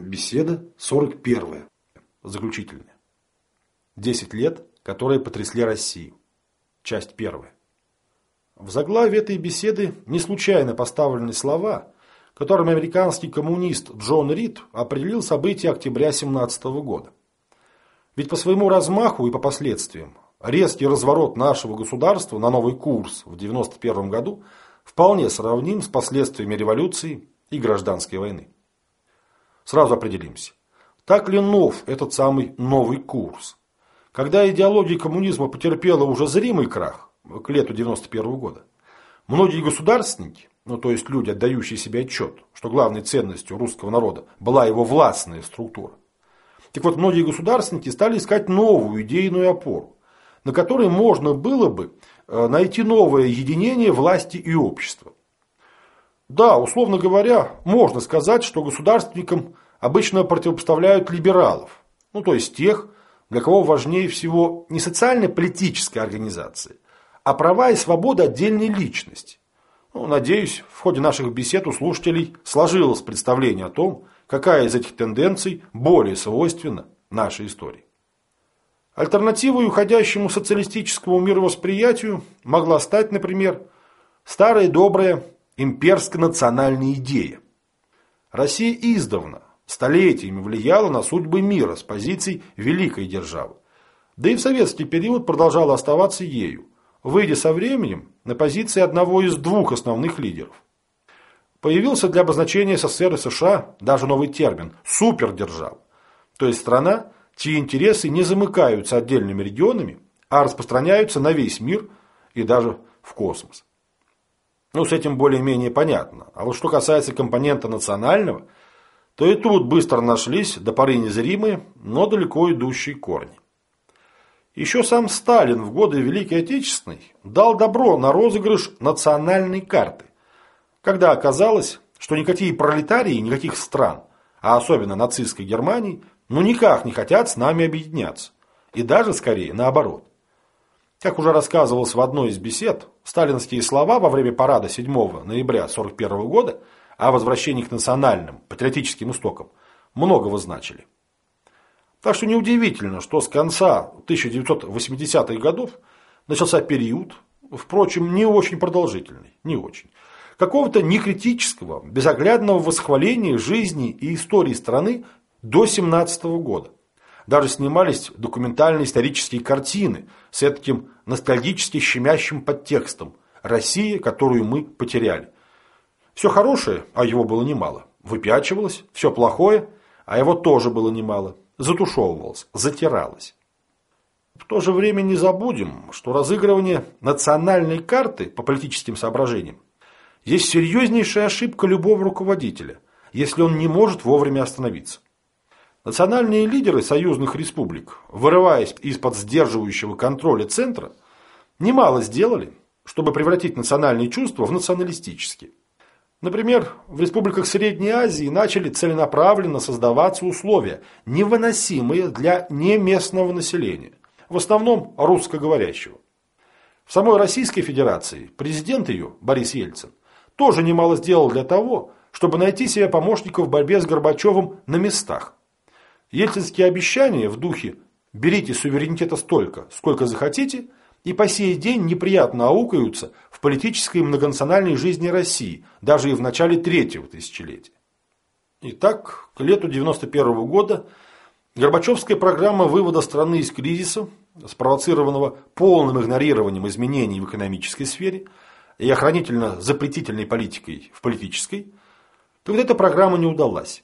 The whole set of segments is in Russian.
Беседа 41. Заключительная. Десять лет, которые потрясли Россию. Часть первая. В заглаве этой беседы не случайно поставлены слова, которыми американский коммунист Джон Рид определил события октября 17 года. Ведь по своему размаху и по последствиям резкий разворот нашего государства на новый курс в 1991 году вполне сравним с последствиями революции и гражданской войны. Сразу определимся. Так ли нов этот самый новый курс? Когда идеология коммунизма потерпела уже зримый крах к лету 91 года, многие государственники, ну то есть люди, отдающие себе отчет, что главной ценностью русского народа была его властная структура, так вот, многие государственники стали искать новую идейную опору, на которой можно было бы э, найти новое единение власти и общества. Да, условно говоря, можно сказать, что государственникам обычно противопоставляют либералов, ну то есть тех, для кого важнее всего не социально-политическая организация, а права и свобода отдельной личности. Ну, надеюсь, в ходе наших бесед у слушателей сложилось представление о том, какая из этих тенденций более свойственна нашей истории. Альтернативой уходящему социалистическому мировосприятию могла стать, например, старая добрая имперско-национальная идея. Россия издавна, столетиями влияла на судьбы мира с позиций великой державы. Да и в советский период продолжала оставаться ею, выйдя со временем на позиции одного из двух основных лидеров. Появился для обозначения СССР и США даже новый термин – супердержава, то есть страна, чьи интересы не замыкаются отдельными регионами, а распространяются на весь мир и даже в космос. Ну, с этим более-менее понятно. А вот что касается компонента национального, то и тут быстро нашлись до поры незримые, но далеко идущие корни. Еще сам Сталин в годы Великой Отечественной дал добро на розыгрыш национальной карты, когда оказалось, что никакие пролетарии никаких стран, а особенно нацистской Германии, ну никак не хотят с нами объединяться. И даже скорее наоборот. Как уже рассказывалось в одной из бесед, сталинские слова во время парада 7 ноября 1941 года о возвращении к национальным, патриотическим истокам многого значили. Так что неудивительно, что с конца 1980-х годов начался период, впрочем, не очень продолжительный, не очень, какого-то некритического, безоглядного восхваления жизни и истории страны до 17 года. Даже снимались документальные исторические картины с таким ностальгически щемящим подтекстом «Россия, которую мы потеряли». Все хорошее, а его было немало, выпячивалось, все плохое, а его тоже было немало, затушевывалось, затиралось. В то же время не забудем, что разыгрывание национальной карты по политическим соображениям есть серьезнейшая ошибка любого руководителя, если он не может вовремя остановиться. Национальные лидеры союзных республик, вырываясь из-под сдерживающего контроля центра, немало сделали, чтобы превратить национальные чувства в националистические. Например, в республиках Средней Азии начали целенаправленно создаваться условия, невыносимые для неместного населения, в основном русскоговорящего. В самой Российской Федерации президент ее, Борис Ельцин, тоже немало сделал для того, чтобы найти себе помощников в борьбе с Горбачевым на местах. Ельцинские обещания в духе «берите суверенитета столько, сколько захотите» и по сей день неприятно аукаются в политической и многонациональной жизни России, даже и в начале третьего тысячелетия. Итак, к лету 1991 года Горбачевская программа вывода страны из кризиса, спровоцированного полным игнорированием изменений в экономической сфере и охранительно-запретительной политикой в политической, то вот эта программа не удалась.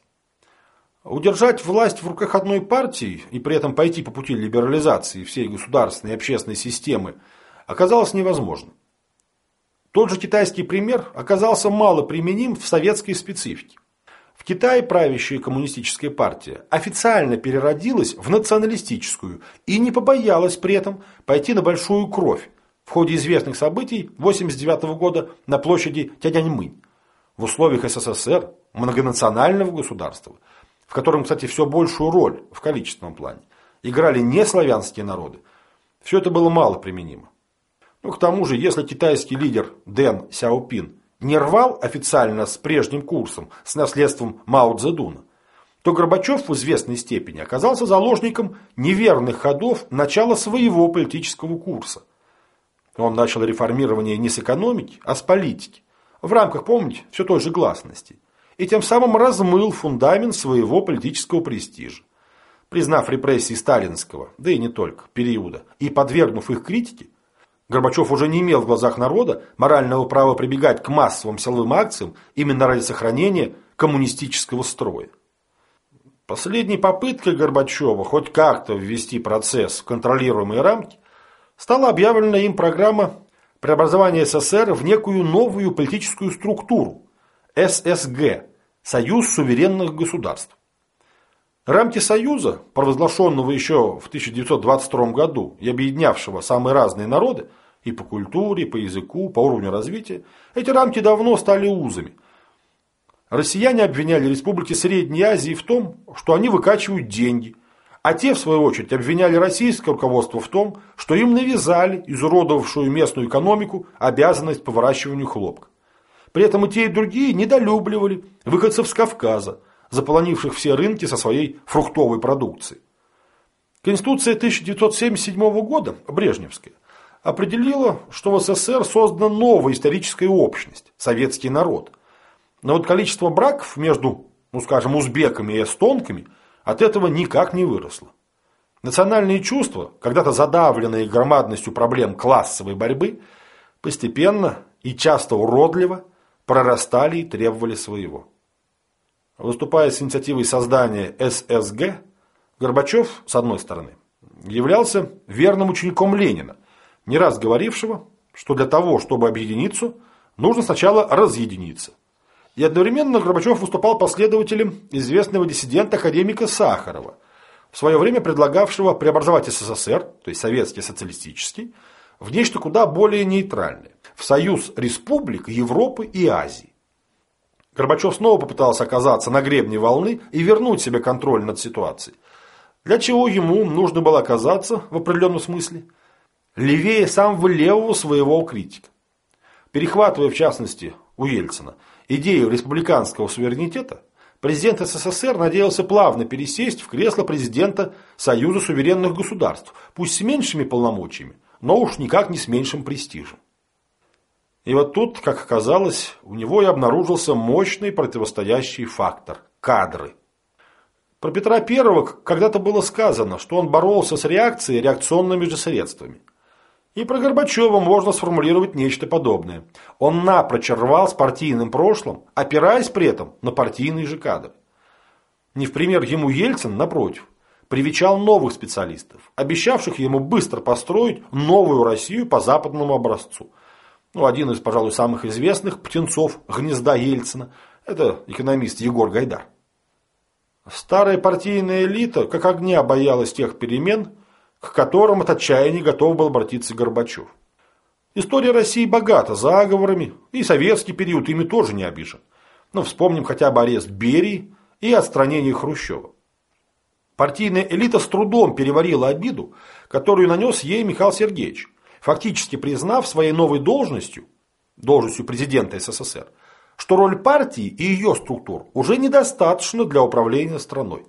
Удержать власть в руках одной партии и при этом пойти по пути либерализации всей государственной и общественной системы оказалось невозможно. Тот же китайский пример оказался мало применим в советской специфике. В Китае правящая коммунистическая партия официально переродилась в националистическую и не побоялась при этом пойти на большую кровь в ходе известных событий 1989 года на площади Тяньаньмынь. В условиях СССР, многонационального государства – в котором, кстати, все большую роль в количественном плане, играли не славянские народы, все это было мало применимо. Ну, к тому же, если китайский лидер Дэн Сяопин не рвал официально с прежним курсом, с наследством Мао Цзэдуна, то Горбачев в известной степени оказался заложником неверных ходов начала своего политического курса. Он начал реформирование не с экономики, а с политики, в рамках, помните, все той же гласности, и тем самым размыл фундамент своего политического престижа. Признав репрессии сталинского, да и не только, периода, и подвергнув их критике, Горбачев уже не имел в глазах народа морального права прибегать к массовым силовым акциям именно ради сохранения коммунистического строя. Последней попыткой Горбачева хоть как-то ввести процесс в контролируемые рамки стала объявлена им программа преобразования СССР в некую новую политическую структуру – ССГ – Союз суверенных государств. Рамки Союза, провозглашенного еще в 1922 году и объединявшего самые разные народы, и по культуре, по языку, по уровню развития, эти рамки давно стали узами. Россияне обвиняли республики Средней Азии в том, что они выкачивают деньги, а те, в свою очередь, обвиняли российское руководство в том, что им навязали изуродовавшую местную экономику обязанность по выращиванию хлопка. При этом и те, и другие недолюбливали выходцев с Кавказа, заполонивших все рынки со своей фруктовой продукцией. Конституция 1977 года, Брежневская, определила, что в СССР создана новая историческая общность – советский народ. Но вот количество браков между, ну скажем, узбеками и эстонками от этого никак не выросло. Национальные чувства, когда-то задавленные громадностью проблем классовой борьбы, постепенно и часто уродливо прорастали и требовали своего. Выступая с инициативой создания ССГ, Горбачев, с одной стороны, являлся верным учеником Ленина, не раз говорившего, что для того, чтобы объединиться, нужно сначала разъединиться. И одновременно Горбачев выступал последователем известного диссидента академика Сахарова, в свое время предлагавшего преобразовать СССР, то есть советский социалистический, в нечто куда более нейтральное, в союз республик Европы и Азии. Горбачев снова попытался оказаться на гребне волны и вернуть себе контроль над ситуацией. Для чего ему нужно было оказаться, в определенном смысле, левее самого левого своего критика. Перехватывая, в частности, у Ельцина идею республиканского суверенитета, президент СССР надеялся плавно пересесть в кресло президента Союза суверенных государств, пусть с меньшими полномочиями, но уж никак не с меньшим престижем. И вот тут, как оказалось, у него и обнаружился мощный противостоящий фактор – кадры. Про Петра I когда-то было сказано, что он боролся с реакцией реакционными же средствами. И про Горбачева можно сформулировать нечто подобное. Он напрочь рвал с партийным прошлым, опираясь при этом на партийные же кадры. Не в пример ему Ельцин, напротив, привечал новых специалистов, обещавших ему быстро построить новую Россию по западному образцу – ну, один из, пожалуй, самых известных птенцов гнезда Ельцина – это экономист Егор Гайдар. Старая партийная элита как огня боялась тех перемен, к которым от отчаяния готов был обратиться Горбачев. История России богата заговорами, и советский период ими тоже не обижен. Но вспомним хотя бы арест Берии и отстранение Хрущева. Партийная элита с трудом переварила обиду, которую нанес ей Михаил Сергеевич фактически признав своей новой должностью, должностью президента СССР, что роль партии и ее структур уже недостаточно для управления страной.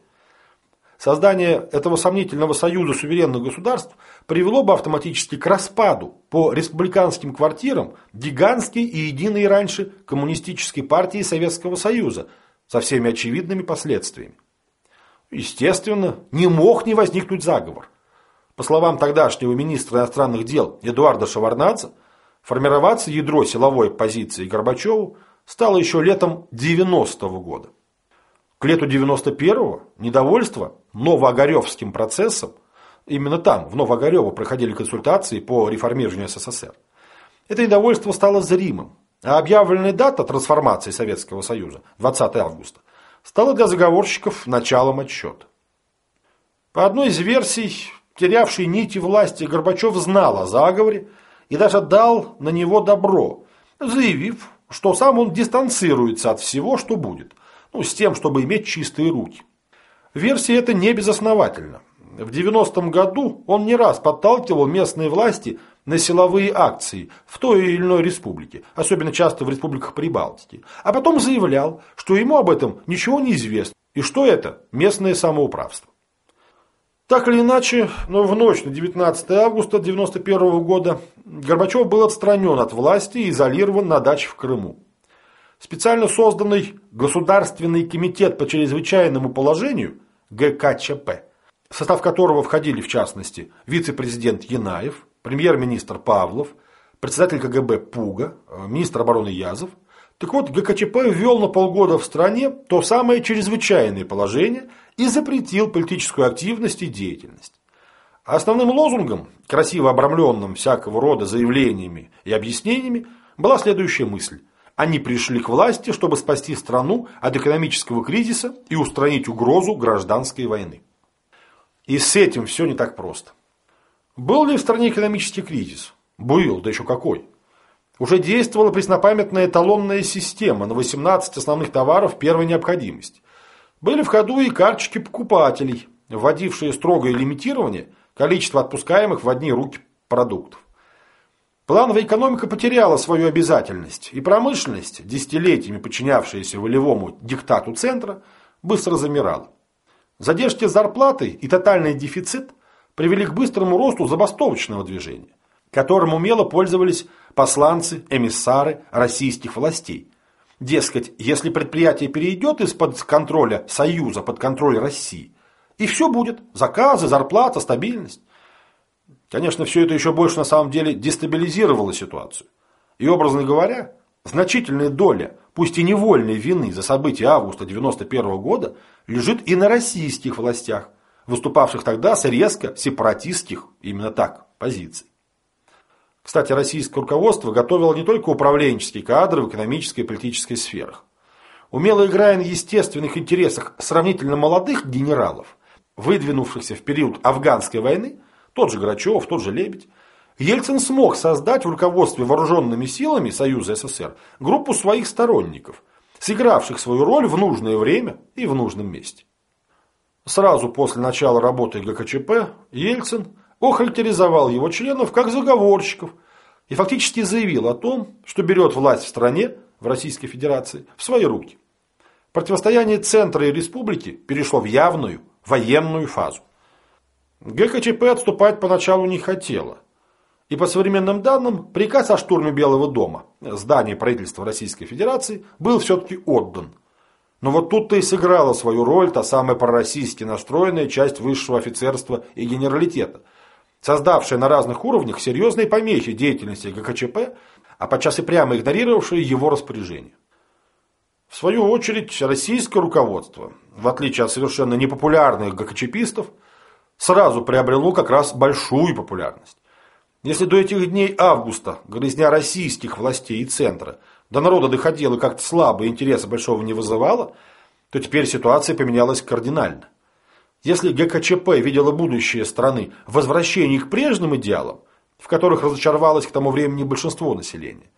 Создание этого сомнительного союза суверенных государств привело бы автоматически к распаду по республиканским квартирам гигантской и единой раньше коммунистической партии Советского Союза со всеми очевидными последствиями. Естественно, не мог не возникнуть заговор. По словам тогдашнего министра иностранных дел Эдуарда Шеварнадзе, формироваться ядро силовой позиции Горбачеву стало еще летом 90-го года. К лету 91-го недовольство Новоогаревским процессом, именно там, в Новоогарево, проходили консультации по реформированию СССР, это недовольство стало зримым, а объявленная дата трансформации Советского Союза, 20 августа, стала для заговорщиков началом отсчета. По одной из версий, терявший нити власти, Горбачев знал о заговоре и даже дал на него добро, заявив, что сам он дистанцируется от всего, что будет, ну, с тем, чтобы иметь чистые руки. Версия эта не безосновательна. В 90-м году он не раз подталкивал местные власти на силовые акции в той или иной республике, особенно часто в республиках Прибалтики, а потом заявлял, что ему об этом ничего не известно, И что это? Местное самоуправство. Так или иначе, но в ночь на 19 августа 1991 года Горбачев был отстранен от власти и изолирован на даче в Крыму. Специально созданный Государственный комитет по чрезвычайному положению ГКЧП, в состав которого входили в частности вице-президент Янаев, премьер-министр Павлов, председатель КГБ Пуга, э, министр обороны Язов. Так вот, ГКЧП ввел на полгода в стране то самое чрезвычайное положение и запретил политическую активность и деятельность. Основным лозунгом, красиво обрамленным всякого рода заявлениями и объяснениями, была следующая мысль. Они пришли к власти, чтобы спасти страну от экономического кризиса и устранить угрозу гражданской войны. И с этим все не так просто. Был ли в стране экономический кризис? Был, да еще какой. Уже действовала преснопамятная эталонная система на 18 основных товаров первой необходимости. Были в ходу и карточки покупателей, вводившие строгое лимитирование количества отпускаемых в одни руки продуктов. Плановая экономика потеряла свою обязательность, и промышленность, десятилетиями подчинявшаяся волевому диктату центра, быстро замирала. Задержки с зарплатой и тотальный дефицит привели к быстрому росту забастовочного движения, которым умело пользовались посланцы, эмиссары российских властей. Дескать, если предприятие перейдет из-под контроля Союза под контроль России, и все будет – заказы, зарплата, стабильность. Конечно, все это еще больше на самом деле дестабилизировало ситуацию. И, образно говоря, значительная доля, пусть и невольной вины за события августа 1991 года лежит и на российских властях, выступавших тогда с резко сепаратистских, именно так, позиций. Кстати, российское руководство готовило не только управленческие кадры в экономической и политической сферах. Умело играя на естественных интересах сравнительно молодых генералов, выдвинувшихся в период афганской войны, тот же Грачев, тот же Лебедь, Ельцин смог создать в руководстве вооруженными силами Союза СССР группу своих сторонников, сыгравших свою роль в нужное время и в нужном месте. Сразу после начала работы ГКЧП Ельцин охарактеризовал его членов как заговорщиков и фактически заявил о том, что берет власть в стране, в Российской Федерации, в свои руки. Противостояние центра и республики перешло в явную военную фазу. ГКЧП отступать поначалу не хотела. И по современным данным, приказ о штурме Белого дома, здания правительства Российской Федерации, был все-таки отдан. Но вот тут-то и сыграла свою роль та самая пророссийски настроенная часть высшего офицерства и генералитета, создавшая на разных уровнях серьезные помехи деятельности ГКЧП, а подчас и прямо игнорировавшая его распоряжение. В свою очередь, российское руководство, в отличие от совершенно непопулярных ГКЧПистов, сразу приобрело как раз большую популярность. Если до этих дней августа грызня российских властей и центра до народа доходила как-то слабо и интереса большого не вызывала, то теперь ситуация поменялась кардинально. Если ГКЧП видела будущее страны в возвращении к прежним идеалам, в которых разочаровалось к тому времени большинство населения,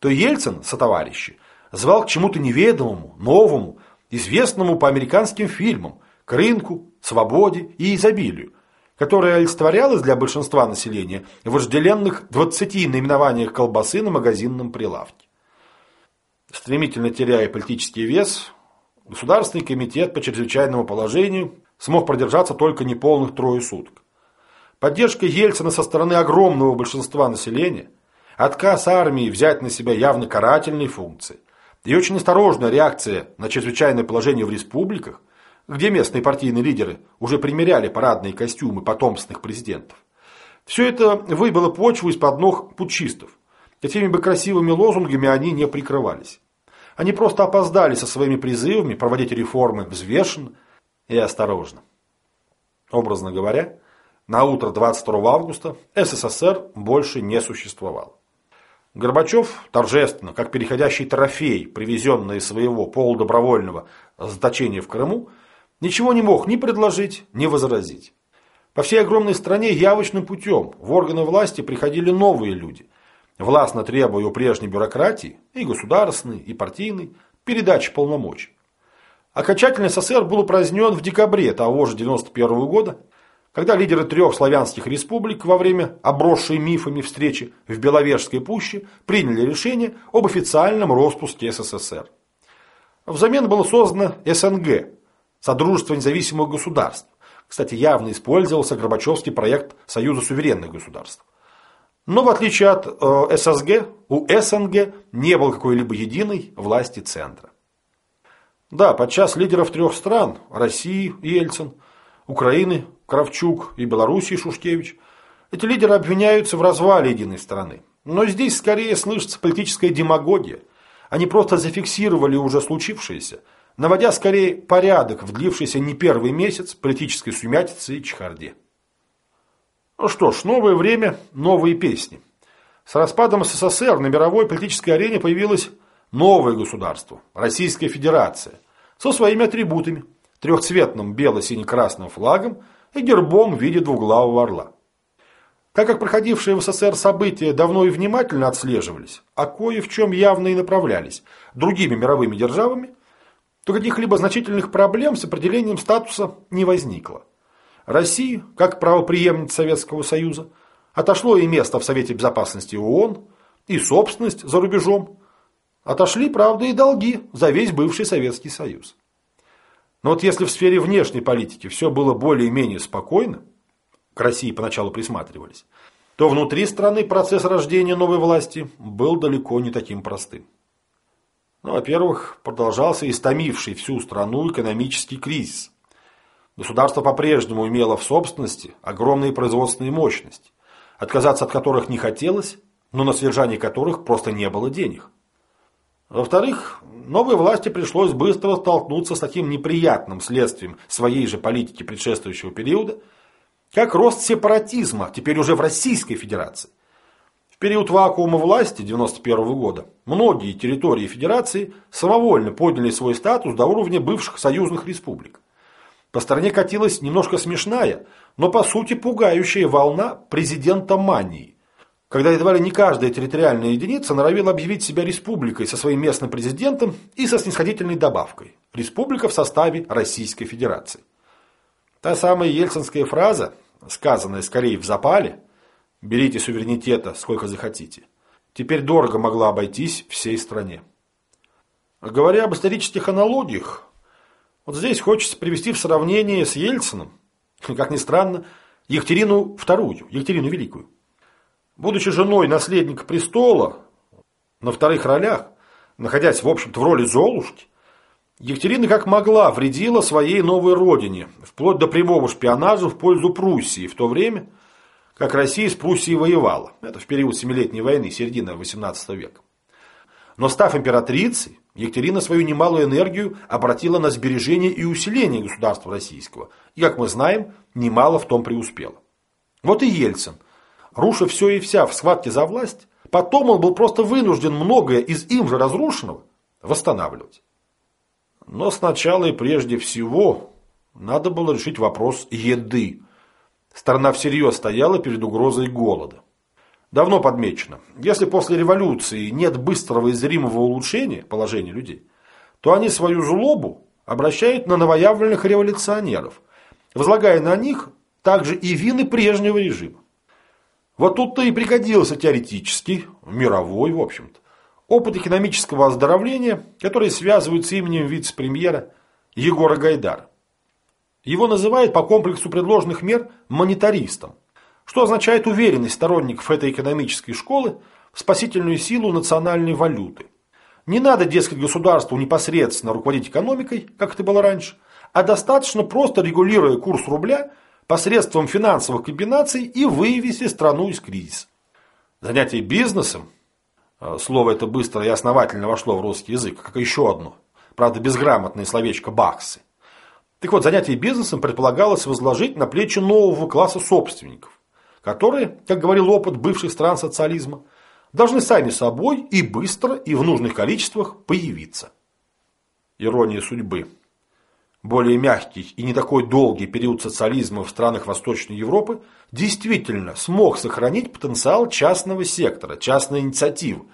то Ельцин, сотоварищи, звал к чему-то неведомому, новому, известному по американским фильмам, к рынку, свободе и изобилию, которая олицетворялась для большинства населения в вожделенных 20 наименованиях колбасы на магазинном прилавке. Стремительно теряя политический вес, Государственный комитет по чрезвычайному положению смог продержаться только неполных трое суток. Поддержка Ельцина со стороны огромного большинства населения, отказ армии взять на себя явно карательные функции и очень осторожная реакция на чрезвычайное положение в республиках где местные партийные лидеры уже примеряли парадные костюмы потомственных президентов. Все это выбило почву из-под ног путчистов. Этими бы красивыми лозунгами они не прикрывались. Они просто опоздали со своими призывами проводить реформы взвешенно и осторожно. Образно говоря, на утро 22 августа СССР больше не существовало. Горбачев торжественно, как переходящий трофей, привезенный из своего полудобровольного заточения в Крыму, Ничего не мог ни предложить, ни возразить. По всей огромной стране явочным путем в органы власти приходили новые люди, властно требуя у прежней бюрократии, и государственной, и партийной, передачи полномочий. Окончательно СССР был упразднен в декабре того же 91 года, когда лидеры трех славянских республик во время обросшей мифами встречи в Беловежской пуще приняли решение об официальном распуске СССР. Взамен было создано СНГ Содружества независимых государств. Кстати, явно использовался Горбачевский проект Союза суверенных государств. Но в отличие от э, ССГ, у СНГ не было какой-либо единой власти центра. Да, подчас лидеров трех стран – России, Ельцин, Украины, Кравчук и Белоруссии, Шушкевич – эти лидеры обвиняются в развале единой страны. Но здесь скорее слышится политическая демагогия. Они просто зафиксировали уже случившееся, наводя скорее порядок в длившийся не первый месяц политической сумятицы и чехарде. Ну что ж, новое время, новые песни. С распадом СССР на мировой политической арене появилось новое государство – Российская Федерация, со своими атрибутами – трехцветным бело-сине-красным флагом и гербом в виде двуглавого орла. Так как проходившие в СССР события давно и внимательно отслеживались, а кое в чем явно и направлялись другими мировыми державами, то каких-либо значительных проблем с определением статуса не возникло. Россия, как правоприемница Советского Союза, отошло и место в Совете Безопасности ООН, и собственность за рубежом, Отошли, правда, и долги за весь бывший Советский Союз. Но вот если в сфере внешней политики все было более-менее спокойно, к России поначалу присматривались, то внутри страны процесс рождения новой власти был далеко не таким простым. Ну, во-первых, продолжался истомивший всю страну экономический кризис. Государство по-прежнему имело в собственности огромные производственные мощности, отказаться от которых не хотелось, но на содержание которых просто не было денег. Во-вторых, новой власти пришлось быстро столкнуться с таким неприятным следствием своей же политики предшествующего периода, как рост сепаратизма, теперь уже в Российской Федерации. В период вакуума власти 1991 года многие территории Федерации самовольно подняли свой статус до уровня бывших союзных республик. По стране катилась немножко смешная, но по сути пугающая волна президента мании когда едва ли не каждая территориальная единица норовила объявить себя республикой со своим местным президентом и со снисходительной добавкой – республика в составе Российской Федерации. Та самая ельцинская фраза, сказанная скорее в запале «берите суверенитета сколько захотите», теперь дорого могла обойтись всей стране. Говоря об исторических аналогиях, вот здесь хочется привести в сравнение с Ельцином, как ни странно, Екатерину II, Екатерину Великую. Будучи женой наследника престола, на вторых ролях, находясь, в общем-то, в роли Золушки, Екатерина как могла вредила своей новой родине, вплоть до прямого шпионажа в пользу Пруссии, в то время, как Россия с Пруссией воевала. Это в период Семилетней войны, середина XVIII века. Но став императрицей, Екатерина свою немалую энергию обратила на сбережение и усиление государства российского. И, как мы знаем, немало в том преуспела. Вот и Ельцин, руша все и вся в схватке за власть, потом он был просто вынужден многое из им же разрушенного восстанавливать. Но сначала и прежде всего надо было решить вопрос еды. Страна всерьез стояла перед угрозой голода. Давно подмечено, если после революции нет быстрого и зримого улучшения положения людей, то они свою злобу обращают на новоявленных революционеров, возлагая на них также и вины прежнего режима. Вот тут-то и пригодился теоретический, мировой, в общем-то, опыт экономического оздоровления, который связывают с именем вице-премьера Егора Гайдара. Его называют по комплексу предложенных мер монетаристом, что означает уверенность сторонников этой экономической школы в спасительную силу национальной валюты. Не надо, дескать, государству непосредственно руководить экономикой, как это было раньше, а достаточно просто регулируя курс рубля – посредством финансовых комбинаций и вывести страну из кризиса. Занятие бизнесом, э, слово это быстро и основательно вошло в русский язык, как еще одно, правда безграмотное словечко «баксы». Так вот, занятие бизнесом предполагалось возложить на плечи нового класса собственников, которые, как говорил опыт бывших стран социализма, должны сами собой и быстро, и в нужных количествах появиться. Ирония судьбы более мягкий и не такой долгий период социализма в странах Восточной Европы действительно смог сохранить потенциал частного сектора, частной инициативы.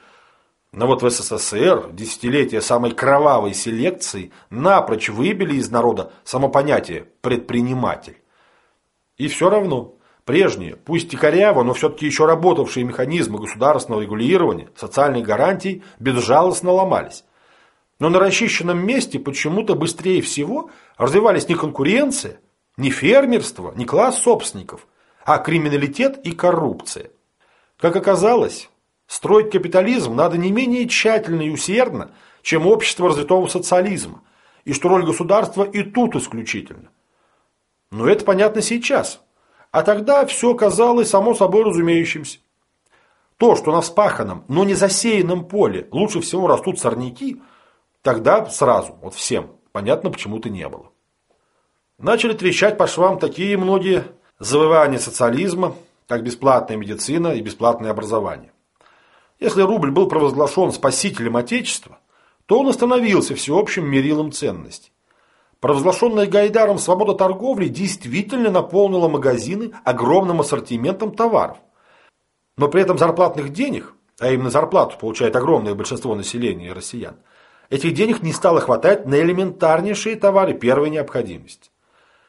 Но вот в СССР десятилетия самой кровавой селекции напрочь выбили из народа само понятие «предприниматель». И все равно прежние, пусть и коряво, но все-таки еще работавшие механизмы государственного регулирования, социальных гарантий безжалостно ломались. Но на расчищенном месте почему-то быстрее всего развивались не конкуренция, не фермерство, не класс собственников, а криминалитет и коррупция. Как оказалось, строить капитализм надо не менее тщательно и усердно, чем общество развитого социализма, и что роль государства и тут исключительно. Но это понятно сейчас. А тогда все казалось само собой разумеющимся. То, что на вспаханном, но не засеянном поле лучше всего растут сорняки, тогда сразу, вот всем, понятно почему-то не было. Начали трещать по швам такие многие завоевания социализма, как бесплатная медицина и бесплатное образование. Если рубль был провозглашен спасителем Отечества, то он остановился всеобщим мерилом ценностей. Провозглашенная Гайдаром свобода торговли действительно наполнила магазины огромным ассортиментом товаров. Но при этом зарплатных денег, а именно зарплату получает огромное большинство населения россиян, этих денег не стало хватать на элементарнейшие товары первой необходимости.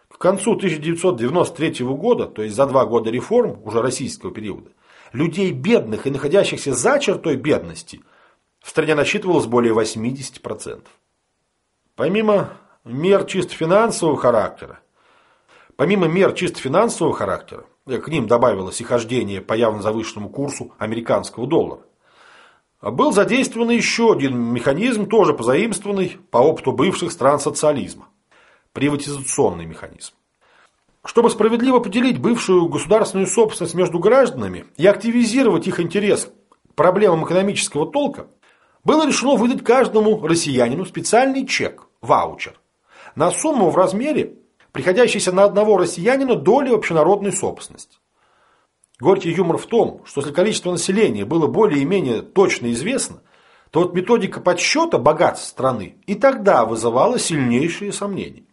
К концу 1993 года, то есть за два года реформ, уже российского периода, людей бедных и находящихся за чертой бедности в стране насчитывалось более 80%. Помимо мер чисто финансового характера, помимо мер чисто финансового характера, к ним добавилось и хождение по явно завышенному курсу американского доллара, был задействован еще один механизм, тоже позаимствованный по опыту бывших стран социализма – приватизационный механизм. Чтобы справедливо поделить бывшую государственную собственность между гражданами и активизировать их интерес к проблемам экономического толка, было решено выдать каждому россиянину специальный чек, ваучер, на сумму в размере, приходящейся на одного россиянина доли общенародной собственности. Горький юмор в том, что если количество населения было более-менее точно известно, то вот методика подсчета богатств страны и тогда вызывала сильнейшие сомнения.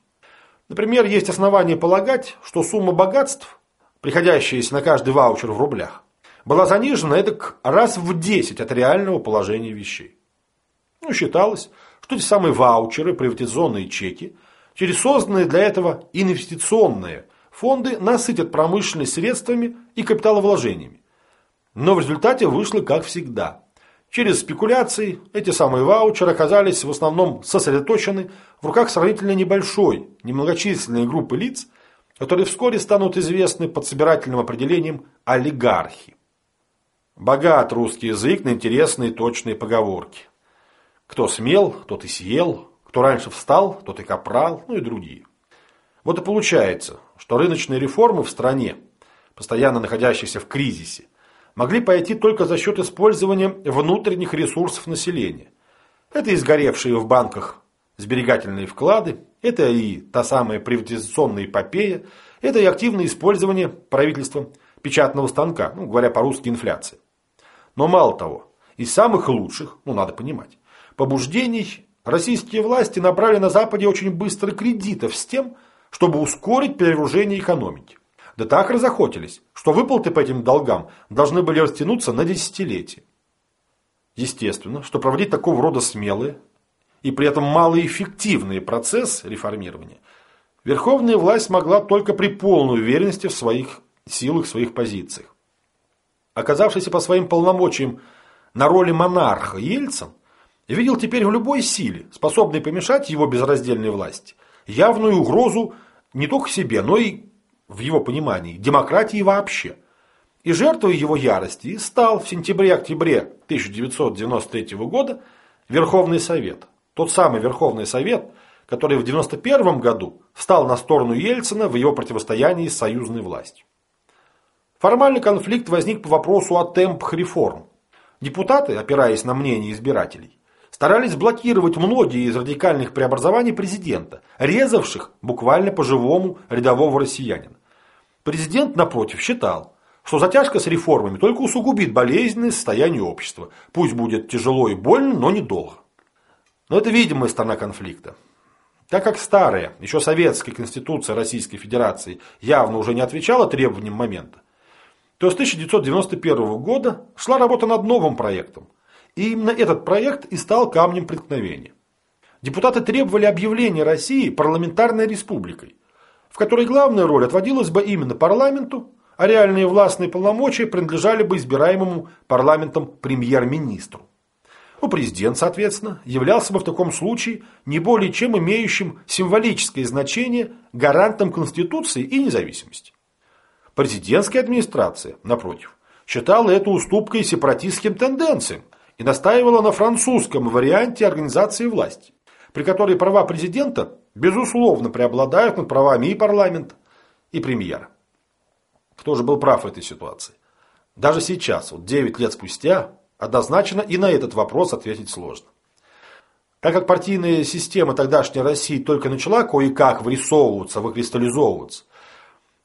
Например, есть основания полагать, что сумма богатств, приходящаяся на каждый ваучер в рублях, была занижена это раз в 10 от реального положения вещей. Ну, считалось, что эти самые ваучеры, приватизационные чеки, через созданные для этого инвестиционные фонды насытят промышленность средствами и капиталовложениями. Но в результате вышло как всегда. Через спекуляции эти самые ваучеры оказались в основном сосредоточены в руках сравнительно небольшой, немногочисленной группы лиц, которые вскоре станут известны под собирательным определением олигархи. Богат русский язык на интересные точные поговорки. Кто смел, тот и съел, кто раньше встал, тот и капрал, ну и другие. Вот и получается, что рыночные реформы в стране, постоянно находящейся в кризисе, могли пойти только за счет использования внутренних ресурсов населения. Это и сгоревшие в банках сберегательные вклады, это и та самая приватизационная эпопея, это и активное использование правительством печатного станка, ну, говоря по-русски, инфляция. Но мало того, из самых лучших, ну надо понимать, побуждений российские власти набрали на Западе очень быстро кредитов с тем, чтобы ускорить перегружение экономики. Да так разохотились, что выплаты по этим долгам должны были растянуться на десятилетия. Естественно, что проводить такого рода смелые и при этом малоэффективный процесс реформирования верховная власть могла только при полной уверенности в своих силах, своих позициях. Оказавшийся по своим полномочиям на роли монарха Ельцин видел теперь в любой силе, способной помешать его безраздельной власти, явную угрозу не только себе, но и, в его понимании, демократии вообще. И жертвой его ярости стал в сентябре-октябре 1993 года Верховный Совет. Тот самый Верховный Совет, который в 1991 году встал на сторону Ельцина в его противостоянии с союзной властью. Формальный конфликт возник по вопросу о темпах реформ. Депутаты, опираясь на мнение избирателей, старались блокировать многие из радикальных преобразований президента, резавших буквально по-живому рядового россиянина. Президент, напротив, считал, что затяжка с реформами только усугубит болезненное состояние общества. Пусть будет тяжело и больно, но недолго. Но это видимая сторона конфликта. Так как старая, еще советская конституция Российской Федерации явно уже не отвечала требованиям момента, то с 1991 года шла работа над новым проектом – и именно этот проект и стал камнем преткновения. Депутаты требовали объявления России парламентарной республикой, в которой главная роль отводилась бы именно парламенту, а реальные властные полномочия принадлежали бы избираемому парламентом премьер-министру. Ну, президент, соответственно, являлся бы в таком случае не более чем имеющим символическое значение гарантом Конституции и независимости. Президентская администрация, напротив, считала это уступкой сепаратистским тенденциям и настаивала на французском варианте организации власти, при которой права президента, безусловно, преобладают над правами и парламента, и премьера. Кто же был прав в этой ситуации? Даже сейчас, вот 9 лет спустя, однозначно и на этот вопрос ответить сложно. Так как партийная система тогдашней России только начала кое-как вырисовываться, выкристаллизовываться,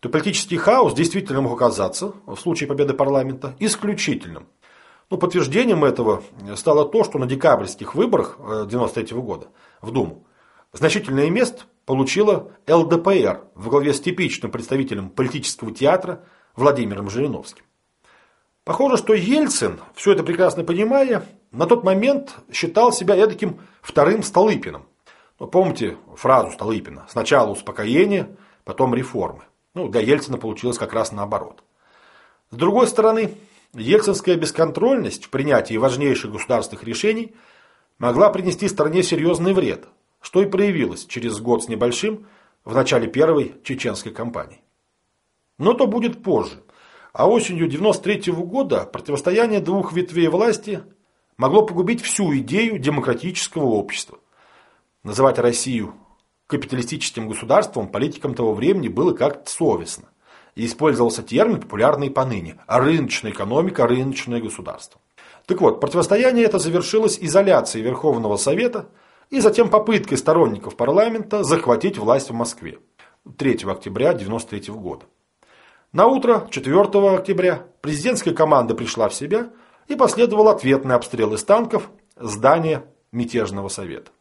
то политический хаос действительно мог оказаться, в случае победы парламента, исключительным. Ну, подтверждением этого стало то, что на декабрьских выборах 1993 э, года в Думу значительное место получила ЛДПР в главе с типичным представителем политического театра Владимиром Жириновским. Похоже, что Ельцин, все это прекрасно понимая, на тот момент считал себя эдаким вторым Столыпиным. Ну, помните фразу Столыпина «сначала успокоение, потом реформы». Ну, для Ельцина получилось как раз наоборот. С другой стороны, ельцинская бесконтрольность в принятии важнейших государственных решений могла принести стране серьезный вред, что и проявилось через год с небольшим в начале первой чеченской кампании. Но то будет позже. А осенью 93 года противостояние двух ветвей власти могло погубить всю идею демократического общества. Называть Россию капиталистическим государством политикам того времени было как-то совестно. И использовался термин, популярный поныне – рыночная экономика, рыночное государство. Так вот, противостояние это завершилось изоляцией Верховного Совета и затем попыткой сторонников парламента захватить власть в Москве 3 октября 1993 года. На утро 4 октября президентская команда пришла в себя и последовал ответный обстрел из танков здания мятежного совета.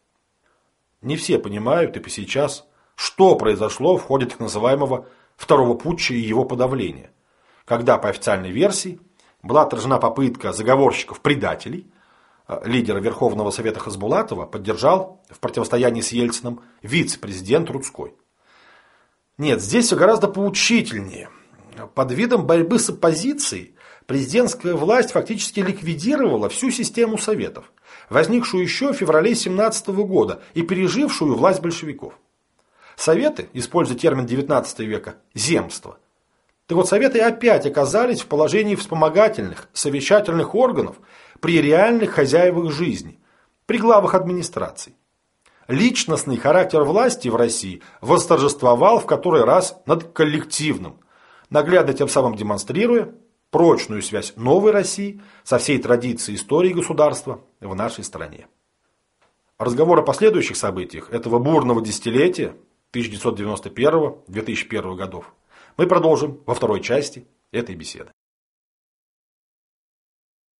Не все понимают и по сейчас, что произошло в ходе так называемого второго путча и его подавления, когда по официальной версии была отражена попытка заговорщиков-предателей, а, лидера Верховного Совета Хасбулатова поддержал в противостоянии с Ельцином вице-президент Рудской. Нет, здесь все гораздо поучительнее. Под видом борьбы с оппозицией президентская власть фактически ликвидировала всю систему Советов – возникшую еще в феврале 17 года и пережившую власть большевиков. Советы, используя термин 19 века, земство. Так вот, Советы опять оказались в положении вспомогательных, совещательных органов при реальных хозяевах жизни, при главах администраций. Личностный характер власти в России восторжествовал в который раз над коллективным, наглядно тем самым демонстрируя, прочную связь новой России со всей традицией истории государства в нашей стране. Разговор о последующих событиях этого бурного десятилетия 1991-2001 годов мы продолжим во второй части этой беседы.